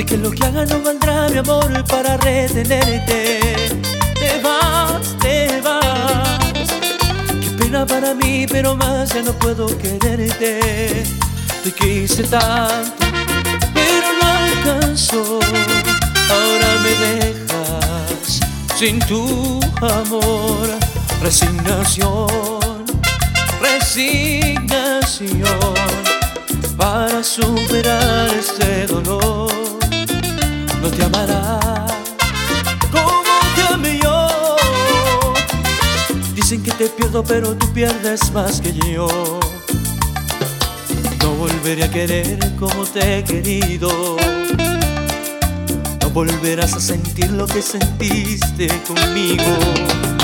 Sé que lo que haga no valdrá mi amor para retenerte. Te vas, te vas. Qué pena para mí, pero más ya no puedo quererte. Te quise tanto, pero no alcanzó. Ahora me dejas sin tu amor. Resignación, resignación para superar este dolor. Te amará como te amé yo. Dicen que te pierdo, pero tú pierdes más que yo. No volveré a querer como te he querido. No volverás a sentir lo que sentiste conmigo.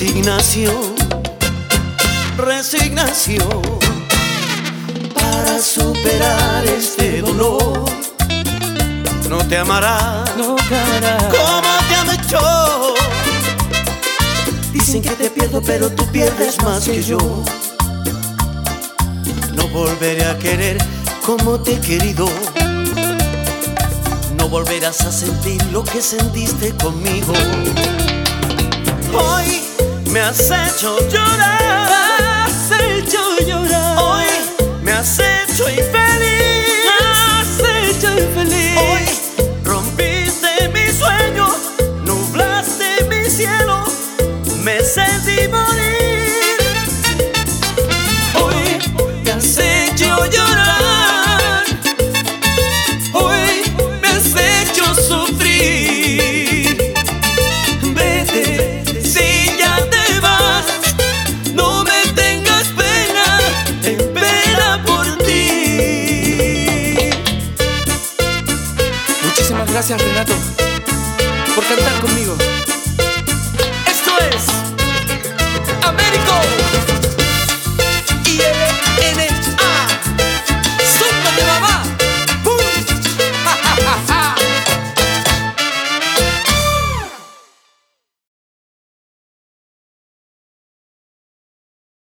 Resignación, resignación para superar este dolor. No te amará No como te amé yo. Dicen que te pierdo, pero tú pierdes más que yo. No volveré a querer como te he querido. No volverás a sentir lo que sentiste conmigo. Hoy me has hecho llorar. Gracias Renato por cantar conmigo. Esto es...